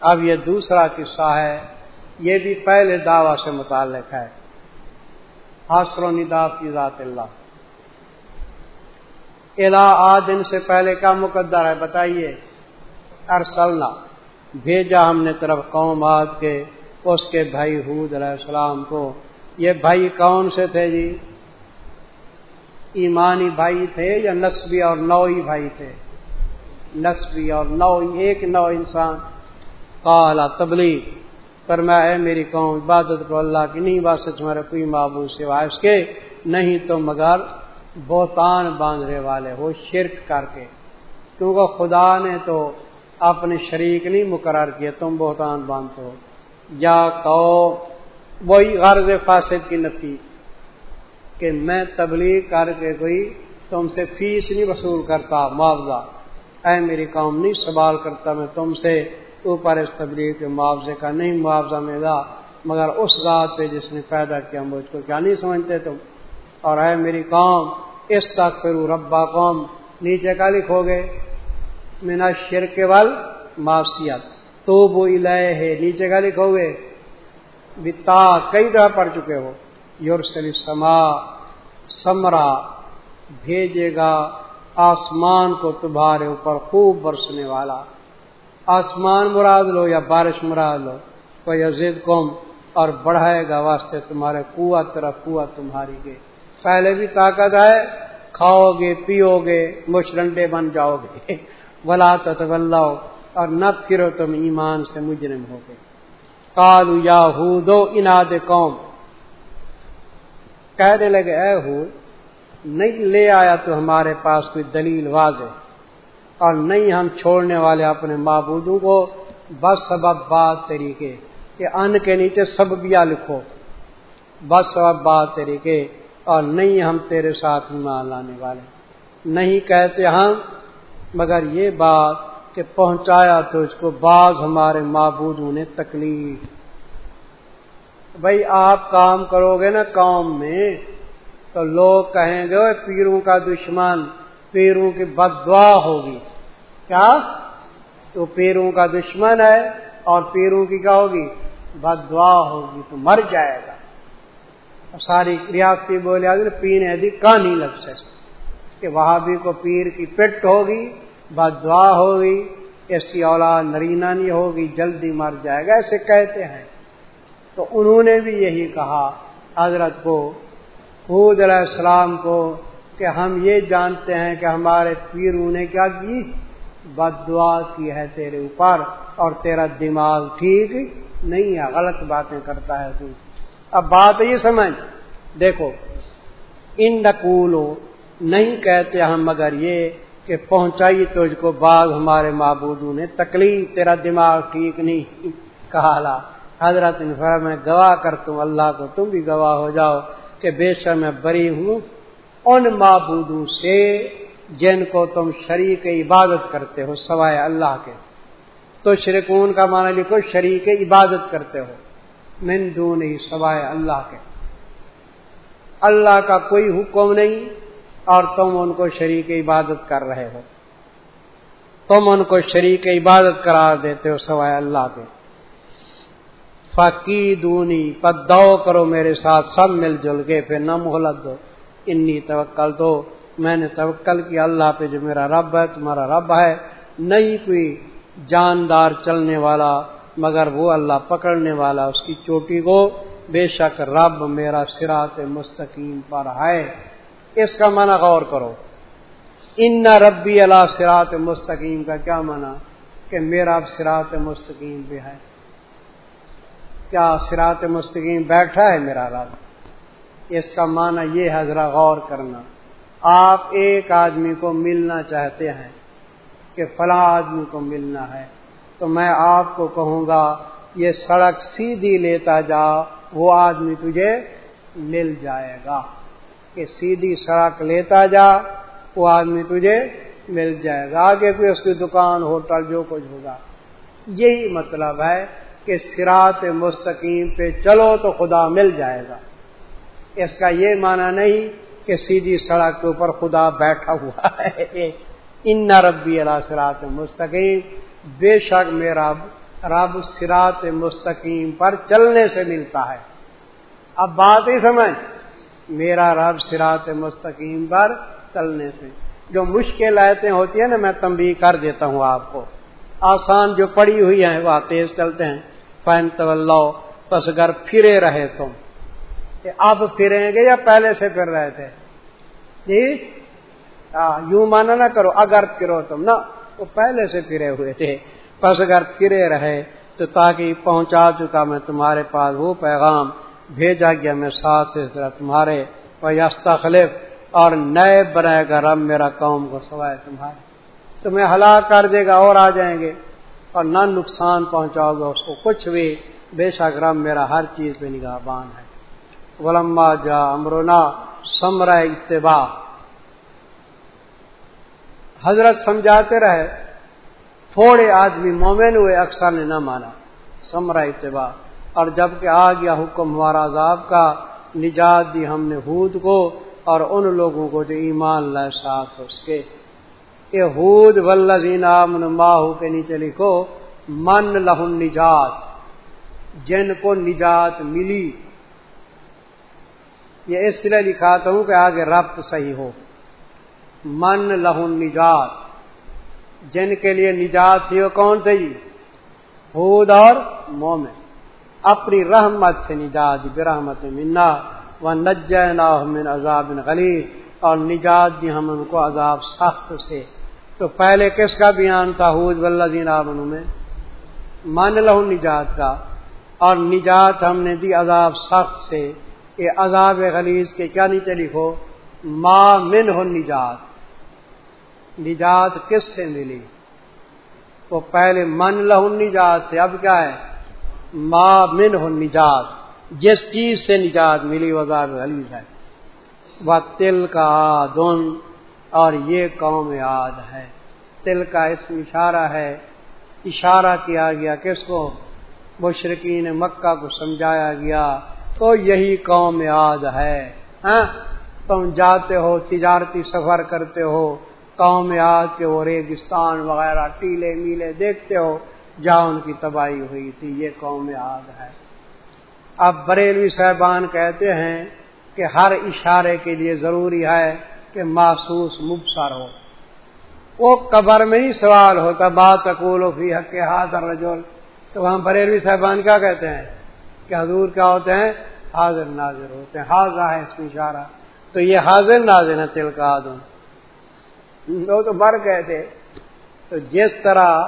اب یہ دوسرا قصہ ہے، یہ بھی پہلے دعوی سے متعلق ہے۔ حاصل و ندا کی ذات اللہ۔ الا آدن سے پہلے کا مقدر ہے بتائیے؟ ارسلنا۔ بھیجا ہم نے طرف قوم آد کے، اس کے بھائی حود علیہ السلام کو۔ یہ بھائی کون سے تھے جی؟ ایمانی بھائی تھے یا نسبی اور نوئی بھائی تھے؟ نسبی اور نو ایک نو انسان۔ کالا تبلیغ. پر میں اے میری قوم، عبادت کو اللہ کی، نہیں بات سے تمہارا کوئی معبود سوائے اس کے، نہیں تو مگر بہتان باندھنے والے ہو، شرک کر کے۔ کیونکہ خدا نے تو اپنے شریک نہیں مقرر کیا تم بہتان باندھتے ہو۔ یا تو وہی غرض فاسد کی نفی کہ میں تبلیغ کر کے کوئی تم سے فیس نہیں وصول کرتا، معاوضہ۔ اے میری قوم، نہیں سوال کرتا میں تم سے اوپر اس تبلیغ کے معاوضے کا نہیں معاوضہ میرا مگر اس ذات پہ جس نے پیدا کیا، مجھ کو کیا نہیں سمجھتے تم؟ اور اے میری قوم اس تک پھر ربا قوم نیچے کا لکھو گے مینا شرک وال معاشیت تو وہ ہے نیچے کا لکھو گے، بتا کئی دفعہ پڑھ چکے ہو یورسلی سما سمرا، بھیجے گا آسمان کو تمہارے اوپر خوب برسنے والا۔ آسمان مراد لو یا بارش مراد لو کوئی عزید قوم اور بڑھائے گا واسطے تمہارے قوت طرف قوت تمہاری کے پہلے بھی طاقت ہے، کھاؤ گے، پیو گے مشرنڈے بن جاؤ گے۔ بلا تو اور نہ پھرو تم ایمان سے مجرم ہو گے۔ کالو یا ہو دو اناد قوم۔ کہنے لگے، اے ہو نہیں لے آیا تو ہمارے پاس کوئی دلیل واضح۔ اور نہیں ہم چھوڑنے والے اپنے معبودوں کو، بس سبب بات طریقے کہ ان کے نیچے سببیا لکھو۔ بس سبب بات طریقے اور نہیں ہم تیرے ساتھ ایمان لانے والے۔ نہیں کہتے ہم، مگر یہ بات کہ پہنچایا تو اس کو بعض ہمارے معبودوں نے تکلیف۔ بھائی آپ کام کرو گے نا قوم میں، تو لوگ کہیں گے پیروں کا دشمن پیروں کی بد دعا ہوگی۔ کیا؟ تو پیروں کا دشمن ہے اور پیروں کی کیا ہوگی؟ بد دعا ہوگی، تو مر جائے گا۔ ساری ریاستی بولے پینے دی کہانی لگ سکے کہ وہاں بھی کو پیر کی پٹ ہوگی، بد دعا ہوگی، ایسی اولاد نرینا نہیں ہوگی، جلدی مر جائے گا، ایسے کہتے ہیں۔ تو انہوں نے بھی یہی کہا، حضرت کو خود علیہ السلام کو کہ ہم یہ جانتے ہیں کہ ہمارے پیروں نے کیا کی؟ بد دعا کی ہے تیرے اوپر اور تیرا دماغ ٹھیک نہیں ہے، غلط باتیں کرتا ہے تو۔ اب بات یہ سمجھ۔ دیکھو، ان نقولوں نہیں کہتے ہم مگر یہ کہ پہنچائی تجھ کو بعض ہمارے معبودوں نے، تکلیف تیرا دماغ ٹھیک نہیں۔ کہا حضرت میں گواہ کرتا ہوں، اللہ کو تم بھی گواہ ہو جاؤ کہ بے شک میں بری ہوں۔ ان معبودوں سے جن کو تم شریک عبادت کرتے ہو، سوائے اللہ کے۔ تو شریکون کا معنی لکھو، شریک عبادت کرتے ہو۔ من دون ہی سوائے اللہ کے۔ اللہ کا کوئی حکم نہیں، اور تم ان کو شریک عبادت کر رہے ہو۔ تم ان کو شریک عبادت قرار دیتے ہو، سوائے اللہ کے۔ فقی دونی پدو کرو میرے ساتھ، سب مل جل کے، پھر نہ مہلت دو۔ انی توکل دو۔ میں نے توکل کیا، اللہ پہ جو میرا رب ہے، تمہارا رب ہے۔ نہیں کوئی جاندار چلنے والا، مگر وہ اللہ پکڑنے والا، اس کی چوٹی کو بے شک رب میرا سرات مستقیم پر ہے۔ اس کا منع غور کرو۔ ان ربی اللہ سرات مستقیم کا کیا منع کہ میرا سرات مستقیم بھی ہے۔ کیا سرات مستقیم بیٹھا ہے میرا رب؟ اس کا معنی یہ حضرت غور کرنا۔ آپ ایک آدمی کو ملنا چاہتے ہیں کہ فلاں آدمی کو ملنا ہے، تو میں آپ کو کہوں گا، یہ سڑک سیدھی لیتا جا، وہ آدمی تجھے مل جائے گا۔ کہ سیدھی سڑک لیتا جا، وہ آدمی تجھے مل جائے گا۔ آگے کوئی اس کی دکان، ہوٹل، جو کچھ ہوگا۔ یہی مطلب ہے کہ سرات مستقیم پہ چلو تو خدا مل جائے گا۔ اس کا یہ معنی نہیں کہ سیدھی سڑک کے اوپر خدا بیٹھا ہوا ہے۔ ان ربی اللہ سرات مستقیم، بے شک میرا رب سرات مستقیم پر چلنے سے ملتا ہے۔ اب بات ہی سمجھ، میرا رب سرات مستقیم پر چلنے سے۔ جو مشکل آیتیں ہوتی ہیں نا، میں تمبی کر دیتا ہوں آپ کو۔ آسان جو پڑی ہوئی ہیں وہ تیز چلتے ہیں۔ فین طلّہ بس اگر پھرے رہے تم اب پھریں گے یا پہلے سے پھر رہے تھے؟ جی؟ یوں مانا نہ کرو اگر پھرو تم نا وہ پہلے سے پھرے ہوئے تھے۔ بس اگر پھرے رہے تو تاکہ پہنچا چکا میں تمہارے پاس وہ پیغام بھیجا گیا میں ساتھ سے تمہارے خلف اور نئے بنائے گا رب میرا قوم کو سوائے تمہارے۔ تمہیں ہلاک کر دے گا، اور آ جائیں گے۔ اور نہ نقصان پہنچاؤ گے، اس کو کچھ بھی۔ بے شک رب میرا ہر چیز پہ نگاہ بان ہے۔ ولما جا امرونا سمرا اتباع۔ حضرت سمجھاتے رہے، تھوڑے آدمی مومن ہوئے، اکثر نے نہ مانا۔ سمرا اتباع۔ اور جبکہ آ گیا حکم ہمارا عذاب کا، نجات دی ہم نے ہود کو اور ان لوگوں کو جو ایمان لائے ساتھ اس کے۔ یہ ہود ولزین ماہو کے نیچے لکھو، من لہن نجات۔ جن کو نجات ملی یہ اس لیے لکھاتا ہوں کہ آگے ربط صحیح ہو۔ من لہن نجات۔ جن کے لیے نجات تھی وہ کون تھے جی؟ ہود اور مومن۔ اپنی رحمت سے نجات برحمت منا۔ و نج من عذاب غلی اور نجات دی ہم ان کو عذاب سخت سے۔ تو پہلے کس کا بیان تھا؟ حوض ولزین میں۔ مان لہو نجات کا۔ اور نجات ہم نے دی عذاب سخت سے۔ یہ عذاب غلیظ کے کیا نیچے لکھو؟ ما من ہو نجات۔ نجات کس سے ملی؟ وہ پہلے من لہو نجات تھے، اب کیا ہے؟ ما من ہو نجات۔ جس چیز سے نجات ملی وہ عذاب غلیظ ہے۔ وہ تل کا دن اور یہ قوم یاد ہے۔ تل کا اسم اشارہ ہے۔ اشارہ کیا گیا؟ کس کو؟ مشرقین مکہ کو سمجھایا گیا۔ تو یہی قوم یاد ہے ہاں؟ تم جاتے ہو، تجارتی سفر کرتے ہو، قوم یاد کے وہ ریگستان وغیرہ ٹیلے میلے دیکھتے ہو، جہاں ان کی تباہی ہوئی تھی، یہ قوم یاد ہے۔ اب بریلوی صاحبان کہتے ہیں کہ ہر اشارے کے لیے ضروری ہے کہ محسوس مبصر ہو۔ وہ قبر میں ہی سوال ہوتا بات اکول فی حق حاضر رجول تو وہاں بریلوی صاحبان کیا کہتے ہیں؟ کہ حضور کیا ہوتے ہیں؟ حاضر ناظر ہوتے ہیں۔ حاضر ہے اس میں اشارہ۔ تو یہ حاضر ناظر ہے تل کا آدم۔ وہ تو مر گئے تھے۔ تو جس طرح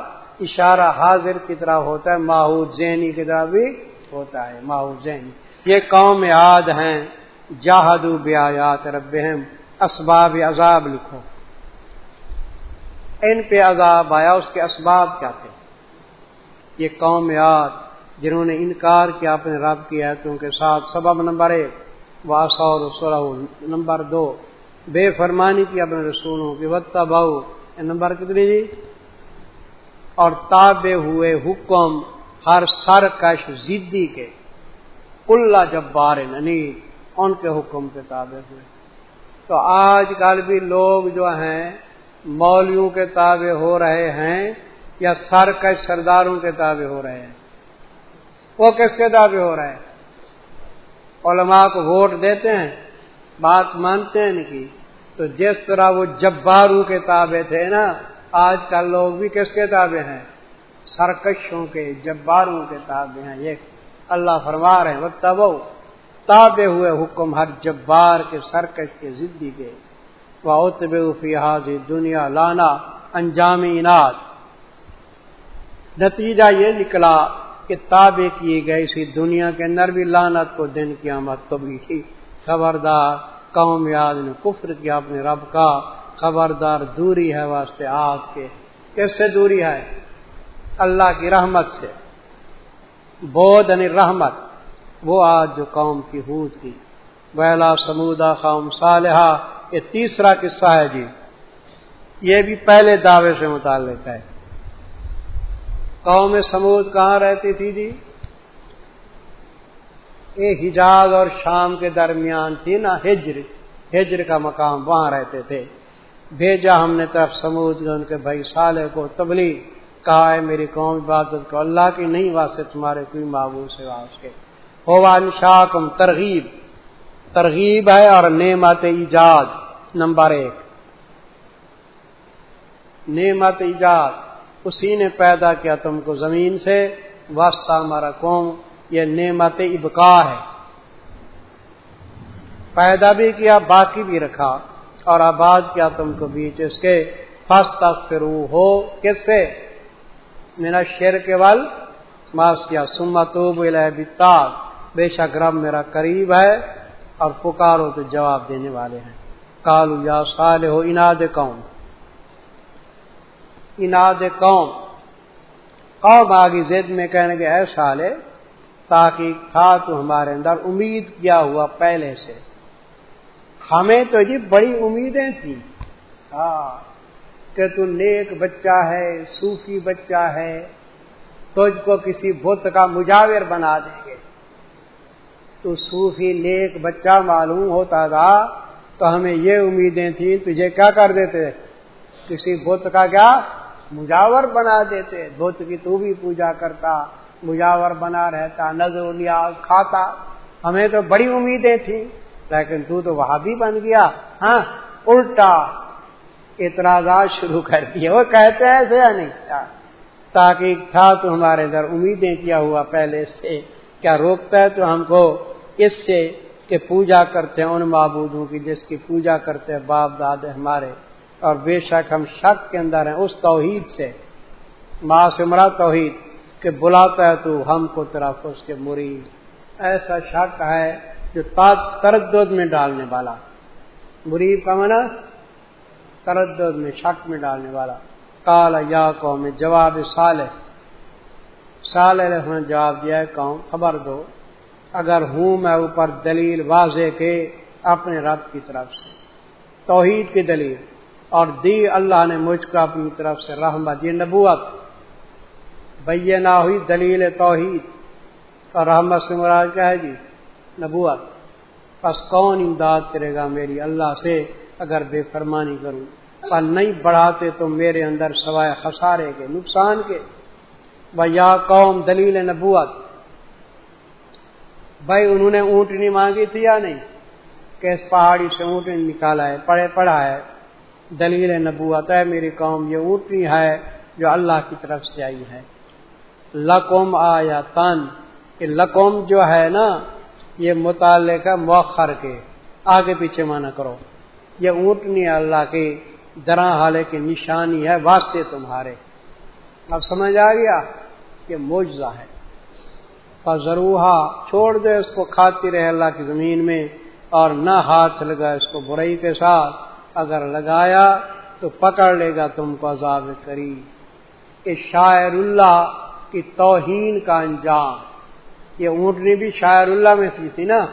اشارہ حاضر کی طرح ہوتا ہے ماحول زینی کی طرح بھی ہوتا ہے۔ ماحول زینی یہ قوم یاد ہیں۔ جاہدو بیات ربہم۔ اسباب عذاب لکھو۔ ان پہ عذاب آیا، اس کے اسباب کیا تھے؟ یہ قوم یاد جنہوں نے انکار کیا اپنے رب کی ایتوں کے ساتھ، سبب نمبر ایک واسع سولہ نمبر دو، بے فرمانی کی اپنے رسولوں کی وطا بہو نمبر کتنی جی اور تابے ہوئے حکم ہر سر کش زدی کے کلّا جبار ننی ان کے حکم کے تابے ہوئے۔ تو آج کل بھی لوگ جو ہیں مولویوں کے تابع ہو رہے ہیں یا سر سرداروں کے تابع ہو رہے ہیں؟ وہ کس کے تابع ہو رہے ہیں؟ علماء کو ووٹ دیتے ہیں، بات مانتے ہیں ان کی۔ تو جس طرح وہ جباروں کے تابع تھے نا، آج کل لوگ بھی کس کے تابع ہیں؟ سرکشوں کے، جباروں کے تابع ہیں۔ یہ اللہ فرما رہے ہیں وہ تب تابع ہوئے حکم ہر جبار کے، سرکش کے ضدی کے۔ فی حاضر دنیا لانا انجام انعد نتیجہ یہ نکلا کہ تابع کیے گئے اسی دنیا کے اندر بھی لانت کو دن کی آمد کبھی تھی۔ خبردار قوم یاد نے کفر کیا اپنے رب کا۔ خبردار دوری ہے واسطے آگ کے۔ کس سے دوری ہے؟ اللہ کی رحمت سے۔ بودھ یعنی رحمت۔ وہ آج جو قوم کی حود کی ویلا سمودا قوم صالحہ۔ یہ تیسرا قصہ ہے جی۔ یہ بھی پہلے دعوے سے متعلق ہے۔ قوم سمود کہاں رہتی تھی جی؟ یہ حجاز اور شام کے درمیان تھی نا، ہجر ہجر کا مقام وہاں رہتے تھے۔ بھیجا ہم نے طرف سمود ان کے بھائی سالے کو، تبلیغ، کہا ہے میری قوم، عبادت کو اللہ کی نہیں، واسطے تمہارے کوئی معبود سے واس کے۔ ہوا نشاکم ترغیب۔ ترغیب ہے اور نعمت ایجاد، نمبر ایک۔ نعمت ایجاد۔ اسی نے پیدا کیا تم کو زمین سے۔ واسطہ ہمارا قوم، یہ نعمت ابقا ہے۔ پیدا بھی کیا، باقی بھی رکھا۔ اور آباد کیا تم کو بیچ اس کے۔ فس تک ہو کس سے؟ میرا شیر کے ول ماس کیا سمتوب بتا بے شک رب میرا قریب ہے اور پکارو تو جواب دینے والے ہیں۔ کالو یا سال ہو اناد قوم اناد قوم۔ قوم آگی زد میں کہنے کے اے سالے، تاکہ تھا تو ہمارے اندر امید کیا ہوا پہلے سے۔ ہمیں تو جی بڑی امیدیں تھیں۔ ہاں، کہ تو نیک بچہ ہے، صوفی بچہ ہے، تجھ کو کسی بت کا مجاور بنا دیں گے۔ تو صوفی نیک بچہ معلوم ہوتا تھا، تو ہمیں یہ امیدیں تھیں، تجھے کیا کر دیتے؟ کسی بت کا کیا؟ مجاور بنا دیتے، بت کی تو بھی پوجا کرتا، مجاور بنا رہتا، نظر نیاز کھاتا۔ ہمیں تو بڑی امیدیں تھیں، لیکن تو تو وہاں بھی بن گیا۔ ہاں الٹا اعتراضات شروع کر دیے۔ وہ کہتے ہیں ایسے یا نہیں؟ ہاں، تاکہ تھا تو ہمارے ادھر امیدیں کیا ہوا پہلے سے۔ کیا روکتا ہے تو ہم کو اس سے کہ پوجا کرتے ہیں ان معبودوں کی، جس کی پوجا کرتے ہیں باپ دادے ہمارے۔ اور بے شک ہم شک کے اندر ہیں، اس توحید سے۔ ماں سے مرا توحید کہ بلاتا ہے تو ہم کو طرف اس کے مرید۔ ایسا شک ہے جو تردد میں ڈالنے والا۔ مرید کا منع تردد میں شک میں ڈالنے والا۔ کالا یا قوم، جواب سال سال نے جواب دیا ہے، قوم، خبر دو۔ اگر ہوں میں اوپر دلیل واضح کے اپنے رب کی طرف سے۔ توحید کی دلیل۔ اور دی اللہ نے مجھ کو اپنی طرف سے رحمت، یہ نبوت۔ بھیا نہ ہوئی دلیل توحید۔ اور رحمت سے مراد کیا ہے جی؟ نبوت۔ بس کون امداد کرے گا میری اللہ سے اگر بے فرمانی کروں؟ پر نہیں بڑھاتے تو میرے اندر سوائے خسارے کے، نقصان کے۔ یا قوم، دلیل نبوت۔ بھائی، انہوں نے اونٹنی مانگی تھی یا نہیں؟ کہ اس پہاڑی سے اونٹنی نکالا ہے پڑھے پڑھا ہے۔ دلیل نبوت ہے، میری قوم یہ اونٹنی ہے جو اللہ کی طرف سے آئی ہے۔ لقوم آیا تن لقوم جو ہے نا، یہ مطالعے کا مؤخر کے، آگے پیچھے مانا کرو۔ یہ اونٹنی اللہ کی درا حالے کی نشانی ہے، واسطے تمہارے۔ اب سمجھ آ گیا؟ کہ موجزہ ہے۔ ضروحا چھوڑ دے اس کو، کھاتی رہے اللہ کی زمین میں، اور نہ ہاتھ لگا اس کو برائی کے ساتھ۔ اگر لگایا تو پکڑ لے گا تم کو عذاب کری کہ شاعر اللہ کی توہین کا انجام۔ یہ اونٹنی بھی شاعر اللہ میں سی تھی نا،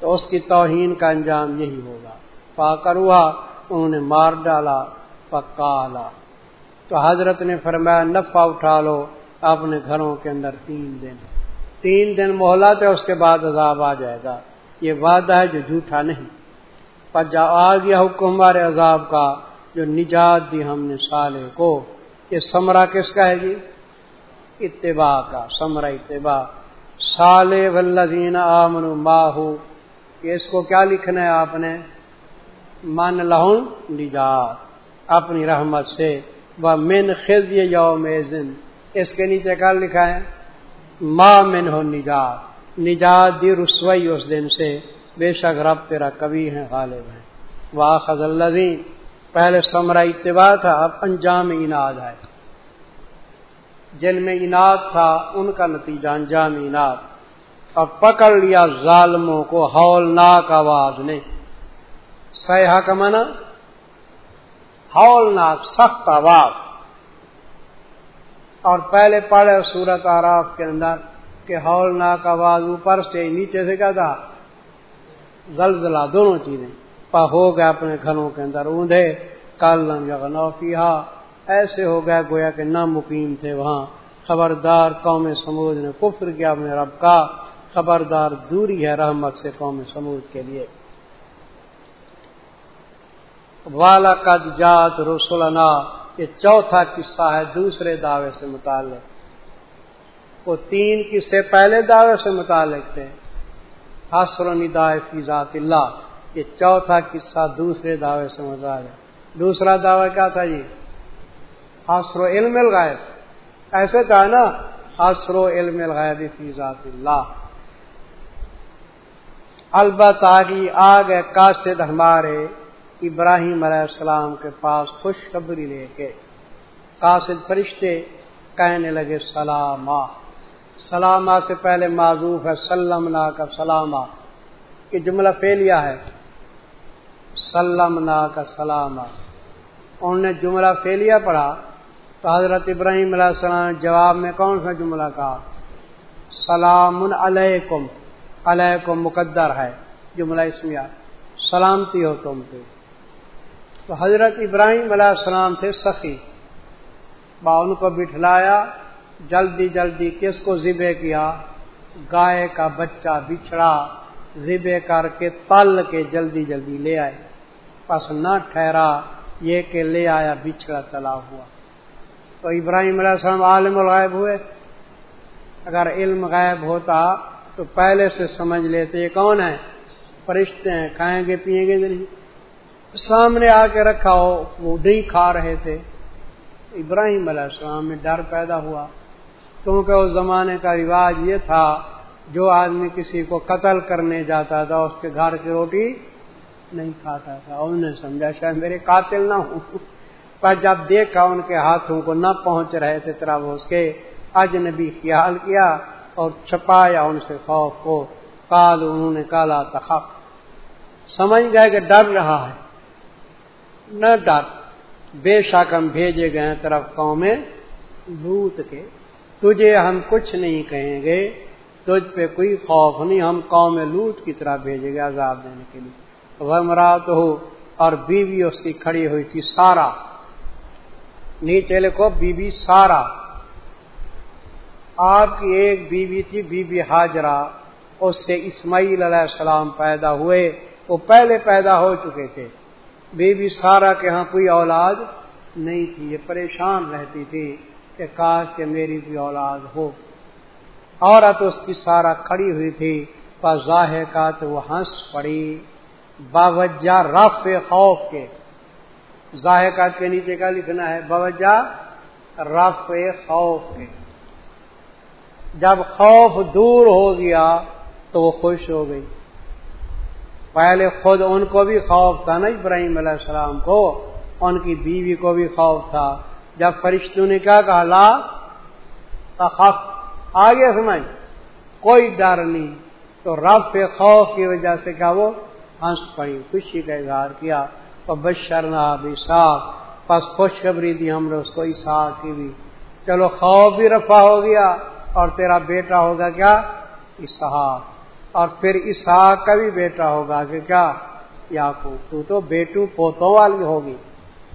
تو اس کی توہین کا انجام یہی ہوگا۔ پا کر ہوا، انہوں نے مار ڈالا، پکالا۔ تو حضرت نے فرمایا، نفع اٹھا لو، اپنے گھروں کے اندر تین دن۔ تین دن محلت ہے، اس کے بعد عذاب آ جائے گا۔ یہ وعدہ ہے جو جھوٹا نہیں۔ پر جا آ گیا حکم ہمارے عذاب کا، جو نجات دی ہم نے سالے کو۔ یہ سمرا کس کا ہے جی؟ اتباع کا سمرا اتباع۔ سال ولزین آمن ماہو اس کو کیا لکھنا ہے آپ نے؟ من لہن نجات، اپنی رحمت سے۔ وہ من خز یوم اس کے نیچے کیا لکھا ہے؟ ماں من ہو نجات۔ نجات دی رسوئی اس دن سے۔ بے شک رب تیرا کبھی ہے غالب ہے واہ خز پہلے سمرا اتباع تھا، اب انجام اناد ہے۔ جن میں انعد تھا، ان کا نتیجہ انجام انعد اور پکڑ لیا ظالموں کو، ہولناک آواز نے۔ سیاح کا منع ہولناک، سخت آواز۔ اور پہلے پڑھے سورت آراف کے اندر کہ ہولناک آواز اوپر سے نیچے سے کیا تھا؟ زلزلہ دونوں چیزیں۔ پا ہو گئے اپنے گھروں کے اندر اوندے کل نوفیہ ایسے ہو گئے گویا کہ نہ مقیم تھے وہاں۔ خبردار قوم سمود نے کفر کیا اپنے رب کا۔ خبردار دوری ہے رحمت سے قوم سمود کے لیے۔ والا قد جات رسولنا یہ چوتھا قصہ ہے دوسرے دعوے سے متعلق۔ وہ تین قصے پہلے دعوے سے متعلق تھے۔ حسر و ندائے فی ذات اللہ۔ یہ چوتھا قصہ دوسرے دعوے سے متعلق دوسرا دعوی کیا تھا جی؟ حسر علم الغائب ایسے کہا نا حسر علم الغائب فی ذات اللہ۔ البتہ آ گئے قاصد ہمارے ابراہیم علیہ السلام کے پاس خوشخبری لے کے۔ قاصد فرشتے کہنے لگے، سلامہ۔ سلامہ سے پہلے معذوف ہے سلم نا کا سلامہ یہ جملہ فیلیا ہے؟ سلم نا کا سلامہ انہوں نے جملہ فیلیا پڑھا تو حضرت ابراہیم علیہ السلام جواب میں کون سا جملہ کہا؟ سلام علیکم۔ علیکم مقدر ہے، جملہ اس میں سلامتی ہو تم پہ۔ تو حضرت ابراہیم علیہ السلام تھے سخی۔ با ان کو بٹھلایا جلدی جلدی کس کو ذبے کیا؟ گائے کا بچہ بچھڑا ذبے کر کے تل کے جلدی جلدی لے آئے۔ پس نہ ٹھہرا، یہ کہ لے آیا بچھڑا تلا ہوا۔ تو ابراہیم علیہ السلام عالم الغائب ہوئے۔ اگر علم غائب ہوتا تو پہلے سے سمجھ لیتے یہ کون ہے؟ فرشتے ہیں، کھائیں گے، پیئیں گے نہیں۔ سامنے آ کے رکھا ہو، وہ نہیں کھا رہے تھے۔ ابراہیم علیہ السلام میں ڈر پیدا ہوا۔ کیونکہ اس زمانے کا رواج یہ تھا، جو آدمی کسی کو قتل کرنے جاتا تھا، اس کے گھر کی روٹی نہیں کھاتا تھا۔ انہوں نے سمجھا، شاید میرے قاتل نہ ہوں۔ پر جب دیکھا، ان کے ہاتھوں کو نہ پہنچ رہے تھے طرح اس کے اجنبی خیال کیا اور چھپایا ان سے خوف کو۔ کال انہوں نے کالا تخف۔ سمجھ گئے کہ ڈر رہا ہے۔ نہ ڈر۔ بے شک ہم بھیجے گئے طرف قوم لوت کے۔ تجھے ہم کچھ نہیں کہیں گے، تجھ پہ کوئی خوف نہیں، ہم قوم لوت کی طرح بھیجے گے عذاب دینے کے لیے۔ وہ ہو اور بیوی اس کی کھڑی ہوئی تھی سارا۔ نیچے لکھو بی بی سارا۔ آپ کی ایک بیوی تھی بی بی حاجرہ۔ اس سے اسماعیل علیہ السلام پیدا ہوئے۔ وہ پہلے پیدا ہو چکے تھے۔ بی بی سارا کے ہاں کوئی اولاد نہیں تھی، یہ پریشان رہتی تھی۔ کہ کاش کہ میری بھی اولاد ہو۔ عورت اس کی سارا کھڑی ہوئی تھی، پر ظاہر کا تو وہ ہنس پڑی۔ باوجہ رف خوف کے۔ ظاہر کا کے نیچے کا لکھنا ہے، باوجہ رف خوف کے۔ جب خوف دور ہو گیا تو وہ خوش ہو گئی۔ پہلے خود ان کو بھی خوف تھا نا ابراہیم علیہ السلام کو، ان کی بیوی کو بھی خوف تھا۔ جب فرشتوں نے کیا کہا لا خف آگے سمجھ کوئی ڈر نہیں۔ تو رب خوف کی وجہ سے کیا وہ؟ ہنس پڑی، خوشی کا اظہار کیا۔ اور بشرنا بھی صاف بس خوشخبری دی ہم نے اس کو اسحاق کی بھی۔ چلو خوف بھی رفع ہو گیا اور تیرا بیٹا ہوگا کیا؟ اسحاق۔ اور پھر اسحاق کا بھی بیٹا ہوگا کہ کیا؟ یاقوب تو تو بیٹو پوتوں والی ہوگی۔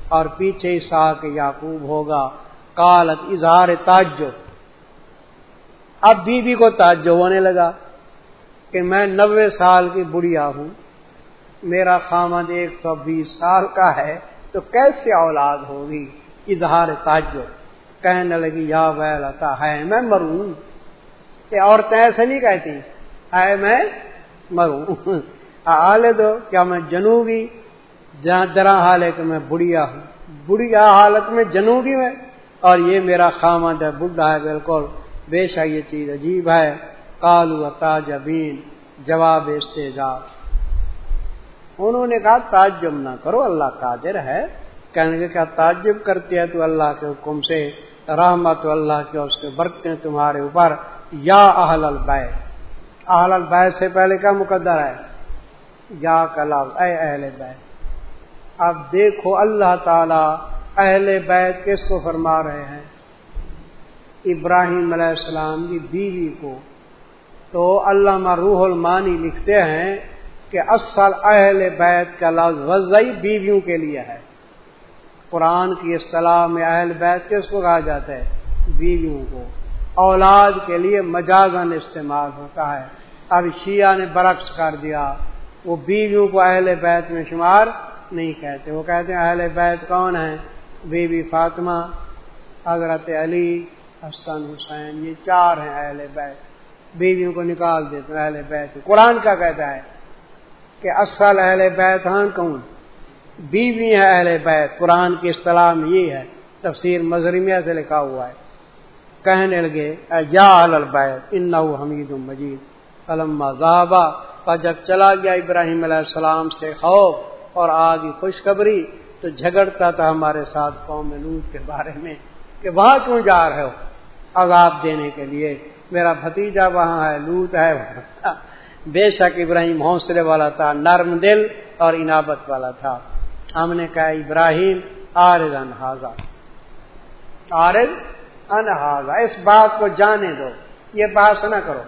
اور پیچھے اسحاق یاقوب ہوگا۔ کالت اظہار تاجو اب بیوی کو تاجو ہونے لگا کہ میں نوے سال کی بڑھیا ہوں، میرا خامد ایک سو بیس سال کا ہے، تو کیسے اولاد ہوگی؟ اظہار تاجو کہنے لگی، یا ویلتا ہے میں مروں۔ کہ عورتیں ایسے نہیں کہتی میں مروں۔ آلے دو، کیا میں جنوبی؟ جہاں درا حال ہے کہ میں بڑھیا ہوں۔ بڑھیا حالت میں جنوبی میں اور یہ میرا خامد ہے بڈھا ہے بالکل۔ بے شک یہ چیز عجیب ہے۔ کالو تاجبین، جواب استجاب انہوں نے کہا، تعجب نہ کرو، اللہ قادر ہے۔ کہنے کے کیا تعجب کرتی ہے تو اللہ کے حکم سے؟ رحمت اللہ کے اس کے برتن تمہارے اوپر۔ یا اہل البیت۔ اہل البیت سے پہلے کا مقدر ہے؟ یا کلاب اے اہل بیت اب دیکھو اللہ تعالی اہل بیت کس کو فرما رہے ہیں۔ ابراہیم علیہ السلام کی بیوی کو۔ تو علامہ روح المانی لکھتے ہیں کہ اصل اہل بیت کا لفظ وضعی بیویوں کے لیے ہے۔ قرآن کی اصطلاح میں اہل بیت کس کو کہا جاتا ہے؟ بیویوں کو۔ اولاد کے لیے مجازن استعمال ہوتا ہے۔ اب شیعہ نے برعکس کر دیا۔ وہ بیویوں کو اہل بیت میں شمار نہیں کہتے۔ وہ کہتے ہیں، اہل بیت کون ہیں؟ بی بی فاطمہ، حضرت علی، حسن، حسین، یہ چار ہیں اہل بیت۔ بیویوں کو نکال دیتے اہل بیت۔ قرآن کا کہتا ہے کہ اصل اہل بیت ہاں کون؟ بیوی ہے اہل بیت۔ قرآن کی اصطلاح میں یہ ہے، تفسیر مظرمیہ سے لکھا ہوا ہے۔ کہنے لگے یا بیت ان حمید مجید۔ علم اور جب چلا گیا ابراہیم علیہ السلام سے، خوف اور آگی خوشخبری تو جھگڑتا تھا ہمارے ساتھ قوم لوت کے بارے میں کہ وہاں کیوں جا رہے ہو عذاب دینے کے لیے؟ میرا بھتیجا وہاں ہے، لوت ہے بے شک ابراہیم حوصلے والا تھا، نرم دل اور انابت والا تھا۔ ہم نے کہا، ابراہیم، آرز انہاظا آرز انہاظا اس بات کو جانے دو۔ یہ بات نہ کرو۔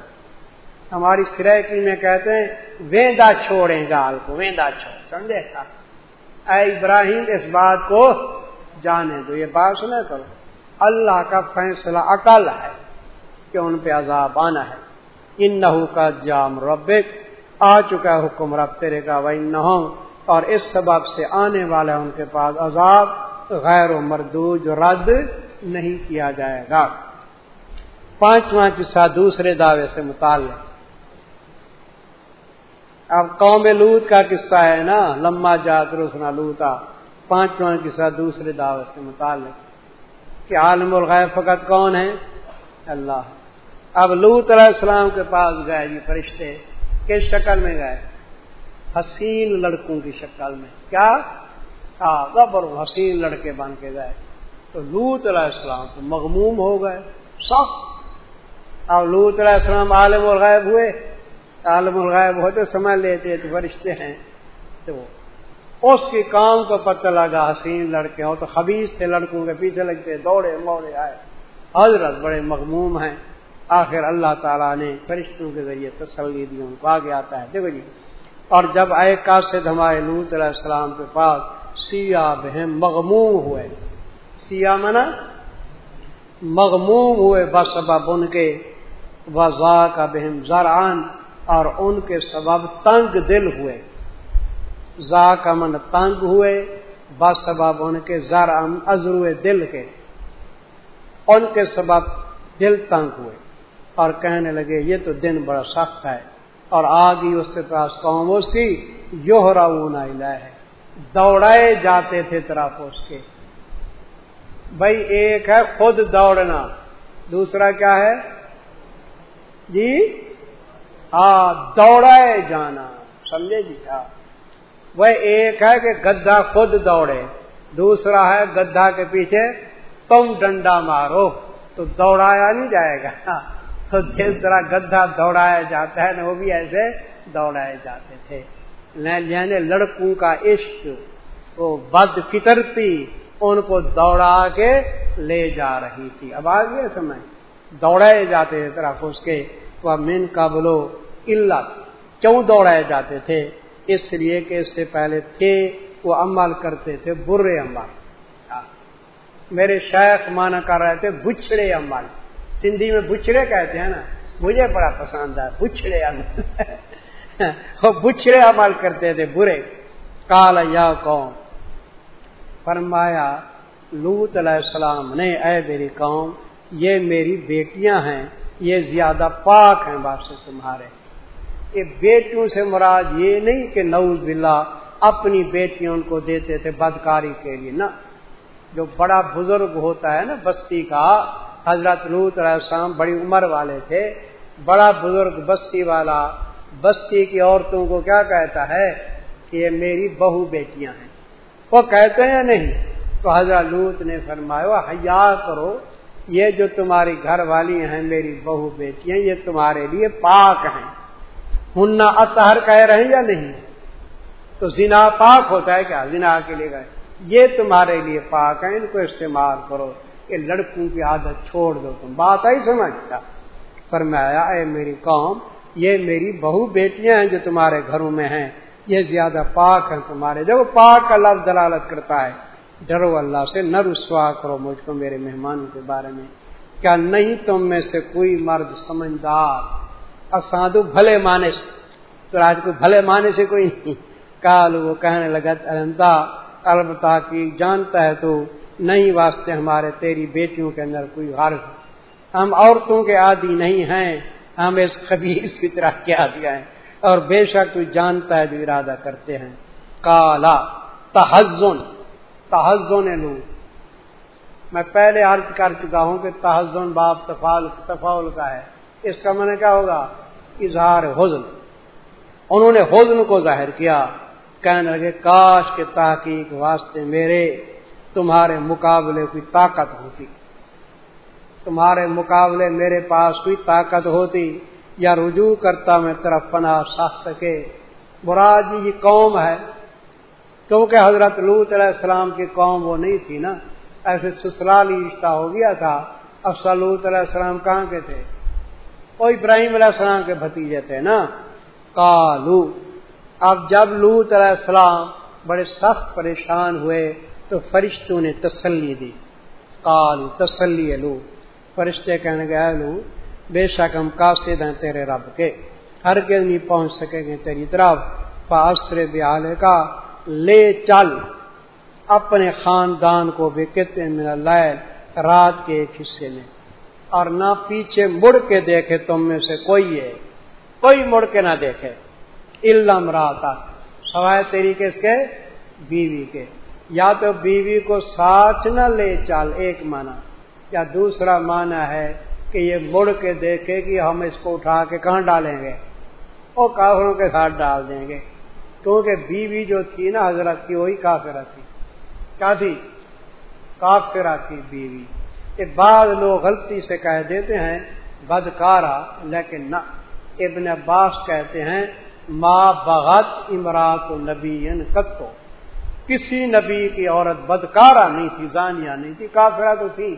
ہماری سریکی میں کہتے ہیں ویندا چھوڑیں گال کو ویندا چھوڑ سمجھے اے ابراہیم، اس بات کو جانے دو، یہ بات سنا کرو اللہ کا فیصلہ اکل ہے کہ ان پہ عذاب آنا ہے۔ ان نحو کا جام ربک۔ آ چکا حکم رب تیرے کا وہ نہ اور اس سبب سے آنے والا ہے ان کے پاس عذاب۔ غیر و مردوج رد نہیں کیا جائے گا۔ پانچواں قصہ دوسرے دعوے سے متعلق۔ اب قوم لوت کا قصہ ہے نا لمبا جات روسنا لوتا پانچواں قصہ دوسرے دعوت سے متعلق۔ کہ عالم الغیب فقط کون ہے؟ اللہ۔ اب لوت علیہ السلام کے پاس گئے یہ فرشتے، کس شکل میں گئے؟ حسین لڑکوں کی شکل میں۔ کیا؟ ہاں، غبر حسین لڑکے بن کے گئے۔ تو لوت علیہ السلام تو مغموم ہو گئے، سخت۔ اب لوت علیہ السلام عالم الغیب ہوئے۔ عالم الغیب ہوتے سمجھ لیتے تو فرشتے ہیں۔ تو اس کے کام کو پتہ لگا، حسین لڑکے ہو تو خبیص تھے، لڑکوں کے پیچھے لگتے دوڑے، موڑے، آئے۔ حضرت بڑے مغموم ہیں۔ آخر اللہ تعالیٰ نے فرشتوں کے ذریعے تسلی دی، ان کو آگے آتا ہے۔ دیکھو جی اور جب آئے کاشد ہمارے لوت علیہ السلام کے پاس، سیاہ بہم مغموم ہوئے۔ سیاہ منا مغموم ہوئے، بس اب ان کے وزا کا بہم زرعان۔ اور ان کے سبب تنگ دل ہوئے۔ زا کا من تنگ ہوئے بس سبب ان کے زر ازرو دل کے۔ ان کے سبب دل تنگ ہوئے۔ اور کہنے لگے، یہ تو دن بڑا سخت ہے۔ اور آگی اس کے پاس قوم اس کی یو ہے دوڑائے جاتے تھے طرف اس کے۔ بھائی ایک ہے خود دوڑنا، دوسرا کیا ہے؟ جی؟ ہاں دوڑائے جانا۔ سمجھے جی؟ کیا وہ ایک ہے کہ گدھا خود دوڑے، دوسرا ہے گدھا کے پیچھے تم ڈنڈا مارو۔ تو دوڑایا نہیں جائے گا۔ ہاں۔ تو جس طرح گدھا دوڑایا جاتا ہے نا، وہ بھی ایسے دوڑائے جاتے تھے۔ یعنی لڑکوں کا عشق۔ وہ بد فطرتی ان کو دوڑا کے لے جا رہی تھی۔ اب آ گیا سمجھ۔ دوڑائے جاتے تھے طرف اس کے۔ وہ من کا اللہ کیوں دوڑائے جاتے تھے، اس لیے کہ اس سے پہلے تھے، وہ عمل کرتے تھے برے عمل۔ میرے شیخ مانا کر رہے تھے بچھڑے عمل۔ سندھی میں بچھڑے کہتے ہیں نا، مجھے بڑا پسند ہے، بچھڑے عمل۔ وہ بچھڑے عمل کرتے تھے برے۔ کال یا قوم، فرمایا لوت علیہ السلام نے، اے میری قوم، یہ میری بیٹیاں ہیں یہ زیادہ پاک ہیں باپ سے تمہارے۔ یہ بیٹیوں سے مراد یہ نہیں کہ نوز بلا اپنی بیٹیوں ان کو دیتے تھے بدکاری کے لیے نا جو بڑا بزرگ ہوتا ہے نا بستی کا، حضرت لوت علیہ السلام بڑی عمر والے تھے، بڑا بزرگ بستی والا، بستی کی عورتوں کو کیا کہتا ہے کہ یہ میری بہو بیٹیاں ہیں۔ وہ کہتے ہیں نہیں، تو حضرت لوت نے فرمایا، حیا کرو یہ جو تمہاری گھر والی ہیں میری بہو بیٹیاں، یہ تمہارے لیے پاک ہیں۔ ہننا اطہر کہہ رہے ہیں یا نہیں؟ تو زنا پاک ہوتا ہے کیا؟ زنا کے لیے گئے یہ تمہارے لیے پاک ہے ان کو استعمال کرو۔ کہ لڑکوں کی عادت چھوڑ دو تم۔ بات آئی سمجھتا فرمایا، اے میری قوم، یہ میری بہو بیٹیاں ہیں جو تمہارے گھروں میں ہیں۔ یہ زیادہ پاک ہیں تمہارے۔ جب پاک کا لفظ دلالت کرتا ہے۔ ڈرو اللہ سے، نہ رسوا کرو مجھ کو میرے مہمانوں کے بارے میں۔ کیا نہیں تم میں سے کوئی مرد سمجھدار؟ اسادو بھلے مانے سے تو آج کو بھلے مانے سے کوئی نہیں۔ کال وہ کہنے لگا البتہ کی جانتا ہے تو نہیں، واسطے ہمارے تیری بیٹیوں کے اندر کوئی غرض ہم عورتوں کے عادی نہیں ہیں، ہم اس خبیص کی طرح کیا دیا ہے اور بے شک تو جانتا ہے جو ارادہ کرتے ہیں۔ کالا تحزن۔ تحزن لو میں پہلے عرض کر چکا ہوں کہ تحزن باپ تفاول کا ہے۔ اس کا من کیا ہوگا؟ اظہار حزن۔ انہوں نے حزن کو ظاہر کیا۔ کہنے لگے، کاش کے تحقیق واسطے میرے تمہارے مقابلے کوئی طاقت ہوتی۔ تمہارے مقابلے میرے پاس کوئی طاقت ہوتی یا رجوع کرتا میں طرف پناہ سخت کے۔ براد جی یہ قوم ہے کیونکہ حضرت لوت علیہ السلام کی قوم وہ نہیں تھی نا، ایسے سسرالی رشتہ ہو گیا تھا۔ اب سلوت علیہ السلام کہاں کے تھے؟ وہ ابراہیم علیہ السلام کے بھتیجے تھے نا۔ کالو اب جب لوت علیہ السلام بڑے سخت پریشان ہوئے تو فرشتوں نے تسلی دی۔ کالو تسلی لو فرشتے کہنے گئے لو بے شک ہم قاصد ہیں تیرے رب کے۔ ہر کے نہیں پہنچ سکیں گے تیری طرف۔ پاسر بیالے کا لے چل۔ اپنے خاندان کو بھی کتنے میں لائے رات کے ایک حصے میں۔ اور نہ پیچھے مڑ کے دیکھے تم میں سے کوئی ہے۔ کوئی مڑ کے نہ دیکھے۔ علم رات سوائے تیری کس کے بیوی کے۔ یا تو بیوی کو ساتھ نہ لے چل، ایک مانا یا دوسرا مانا ہے کہ یہ مڑ کے دیکھے کہ ہم اس کو اٹھا کے کہاں ڈالیں گے؟ وہ کافروں کے ساتھ ڈال دیں گے۔ کیونکہ بیوی جو تھی نا حضرت کی، وہی کافرہ تھی۔ کیا تھی؟ کافرہ تھی بیوی۔ یہ بعض لوگ غلطی سے کہہ دیتے ہیں بدکارا لیکن نہ۔ ابن عباس کہتے ہیں، ما بغت امرات نبی کتو کسی نبی کی عورت بدکارا نہیں تھی، زانیہ نہیں تھی، کافرہ تو تھی۔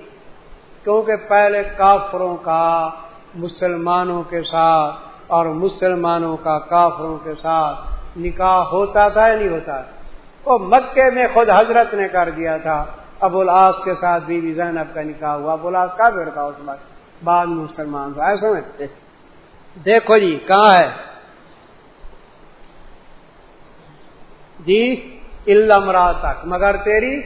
کیونکہ پہلے کافروں کا، مسلمانوں کے ساتھ اور مسلمانوں کا کافروں کے ساتھ نکاح ہوتا تھا یا نہیں ہوتا وہ مکے میں خود حضرت نے کر دیا تھا۔ ابو الاس کے ساتھ بی بی زینب کا نکاح ہوا۔ ابو الاس کا بیڑتا اس وقت۔ بعد مسلمان تھا۔ ایسے سمجھتے دیکھو جی کہاں ہے؟ جی علم تک مگر تیری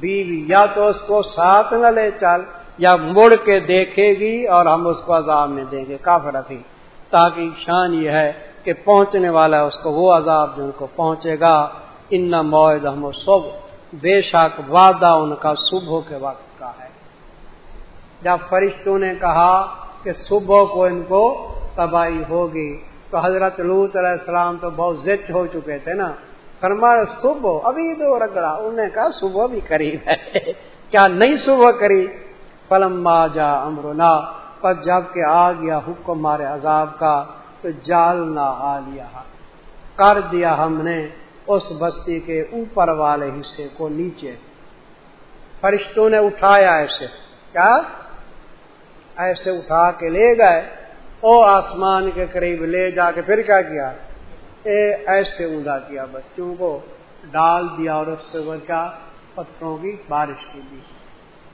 بیوی یا تو اس کو ساتھ نہ لے چل، یا مڑ کے دیکھے گی اور ہم اس کو عذاب میں دیں گے۔ کافر تھی تاکہ شان یہ ہے کہ پہنچنے والا ہے، اس کو وہ عذاب جو ان کو پہنچے گا۔ ان معد ہم صبح بے شک وعدہ ان کا صبح کے وقت کا ہے۔ جب فرشتوں نے کہا کہ صبح کو ان کو تباہی ہوگی، تو حضرت لوت علیہ السلام تو بہت زچ ہو چکے تھے نا۔ فرما صبح، ابھی دو رگڑا انہوں نے کہا، صبح بھی قریب ہے۔ کیا نہیں صبح کری فلم جا امرنا پر جبکہ آ گیا حکم مارے عذاب کا تو جال نہ لیا کر دیا ہم نے اس بستی کے اوپر والے حصے کو نیچے۔ فرشتوں نے اٹھایا ایسے۔ کیا؟ ایسے اٹھا کے لے گئے۔ او آسمان کے قریب لے جا کے پھر کیا کیا؟ اے ایسے اوندا کیا بس کو۔ ڈال دیا اور اس سے بچا پتھروں کی بارش کی دی۔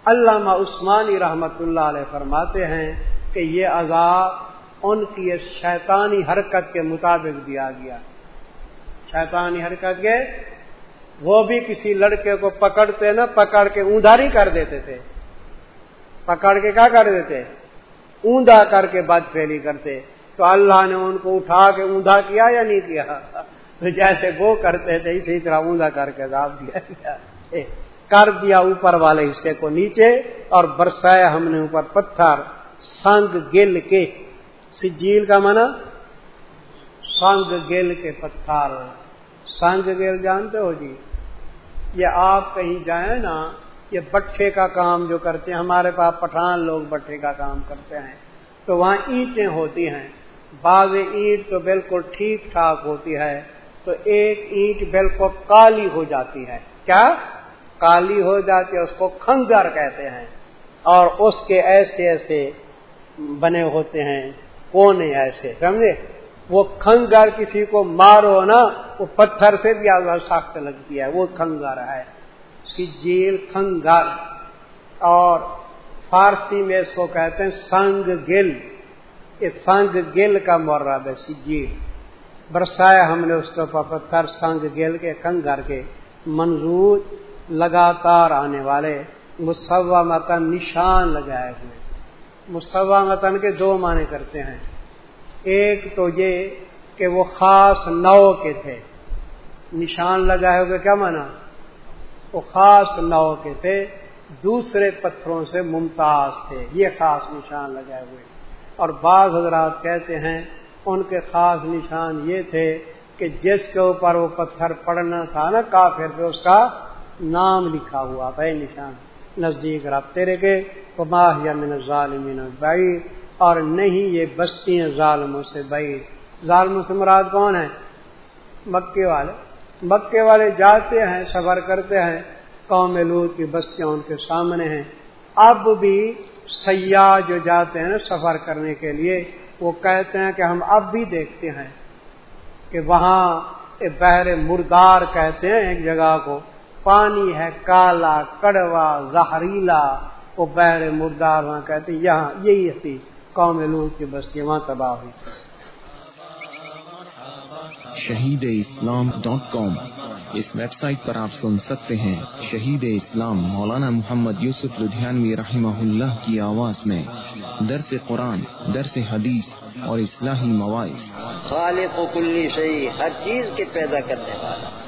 علامہ عثمانی رحمت اللہ علیہ فرماتے ہیں کہ یہ عذاب ان کی شیطانی حرکت کے مطابق دیا گیا۔ شیطانی حرکت کے، وہ بھی کسی لڑکے کو پکڑتے نا پکڑ کے اندھاری کر دیتے تھے۔ پکڑ کے کیا کر دیتے؟ اوندا کر کے بد پھیلی کرتے۔ تو اللہ نے ان کو اٹھا کے اوندا کیا یا نہیں کیا؟ جیسے وہ کرتے تھے، اسی طرح اوندا کر کے عذاب دیا گیا۔ کر دیا اوپر والے حصے کو نیچے اور برسایا ہم نے اوپر پتھر، سنگ گل کے۔ سجیل کا منع سنگ گل کے پتھر۔ سنگ گل جانتے ہو جی؟ یہ آپ کہیں جائیں نا، یہ بٹھے کا کام جو کرتے ہیں، ہمارے پاس پٹھان لوگ بٹھے کا کام کرتے ہیں۔ تو وہاں اینٹیں ہوتی ہیں۔ بعض اینٹ تو بالکل ٹھیک ٹھاک ہوتی ہے، تو ایک اینٹ بالکل کالی ہو جاتی ہے۔ کیا؟ کالی ہو جاتی ہے، اس کو کھنگر کہتے ہیں۔ اور اس کے ایسے ایسے بنے ہوتے ہیں۔ کونے ایسے، سمجھے؟ وہ کھنگر کسی کو مارو نا، وہ پتھر سے بھی سخت لگتی ہے، وہ کھنگر ہے۔ سجیل کھنگر اور فارسی میں اس کو کہتے ہیں سنگ گل۔ یہ سنگ گل کا مراد ہے، سجیل۔ برسایا ہم نے اس کے اوپر پتھر سنگ گل کے کنگر کے۔ منظور لگاتار آنے والے مسوا متن نشان لگائے ہوئے۔ مسوا متن کے دو معنی کرتے ہیں۔ ایک تو یہ کہ وہ خاص نو کے تھے۔ نشان لگائے ہوئے کیا مانا وہ خاص نو کے تھے۔ دوسرے پتھروں سے ممتاز تھے۔ یہ خاص نشان لگائے ہوئے۔ اور بعض حضرات کہتے ہیں ان کے خاص نشان یہ تھے کہ جس کے اوپر وہ پتھر پڑنا تھا نا کافر پہ، اس کا نام لکھا ہوا تھا، یہ نشان۔ نزدیک رب تیرے کے ماہ یا من ظالمین بعید اور نہیں، یہ بستی ہیں ظالموں سے بعید ظالموں سے مراد کون ہے مکے والے۔ مکے والے جاتے ہیں، سفر کرتے ہیں۔ قوم لوت کی بستیاں ان کے سامنے ہیں۔ اب بھی سیاح جو جاتے ہیں نا سفر کرنے کے لیے، وہ کہتے ہیں کہ ہم اب بھی دیکھتے ہیں کہ وہاں بحر مردار کہتے ہیں ایک جگہ کو۔ پانی ہے کالا کڑوا زہریلا وہ بحر مردار وہاں کہتے ہیں یہاں یہی تھی قوم لوگ کی بستی وہاں تباہ ہوئی۔ شہید اسلام ڈاٹ کام اس ویب سائٹ پر آپ سن سکتے ہیں۔ شہید اسلام مولانا محمد یوسف لدھیانوی رحمہ اللہ کی آواز میں۔ درس قرآن درس حدیث اور اصلاحی مواعث۔ خالق و کلی صحیح ہر چیز کے پیدا کرنے والا۔